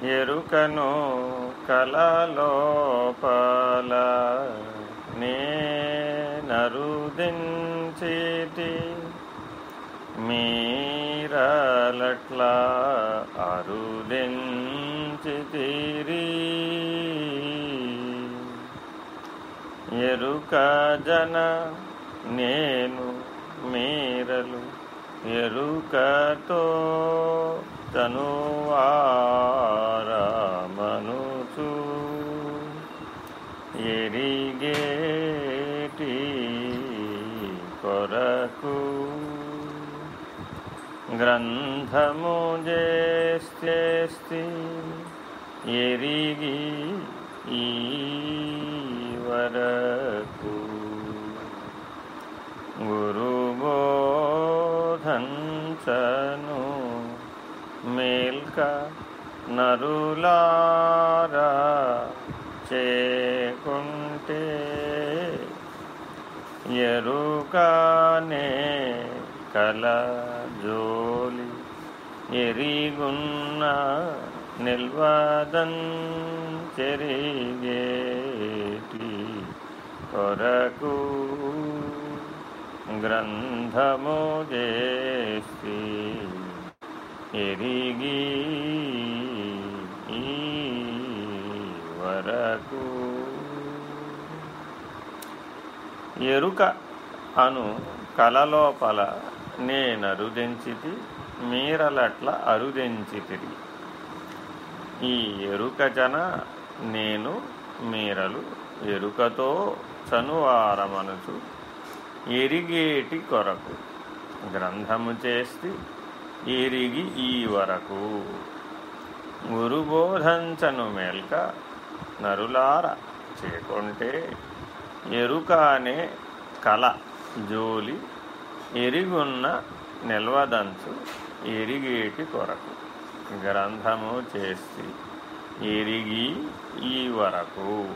ఎరుకను కలలోపల నేనరుదించితి మీరలట్లా అరుదించితిరి. ఎరుక జన నేను మీరలు ఎరుకతో తనువా ఎరిగేటి కొరకు గ్రంథము చేస్తేస్తి ఎరిగి ఈ వరకు. గురుబోధంచను మేల్క నరులారా చేకుంటే ఎరుకానే కల జోలి ఎరిగున్న నిల్వదన్ చెరిగేటి కొరకు గ్రంథము చేసి ఎరిగి వరకు. ఎరుక అను కలలోపల నేనరుదెంచితి మీరలట్ల అరుదెంచితిరి. ఈ ఎరుక జన నేను మీరలు ఎరుకతో చనువారమనుచు ఎరిగేటి కొరకు. గ్రంథము చేస్తి ఎరిగి ఈ వరకు. గురుబోధంచను మేల్క నరులార చేకుంటే ఎరుక అనే కళ జోలి ఎరిగున్న నిల్వదంచు ఎరిగేటి కొరకు. గ్రంథము చేసి ఎరిగి ఈ వరకు.